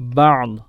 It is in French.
بعض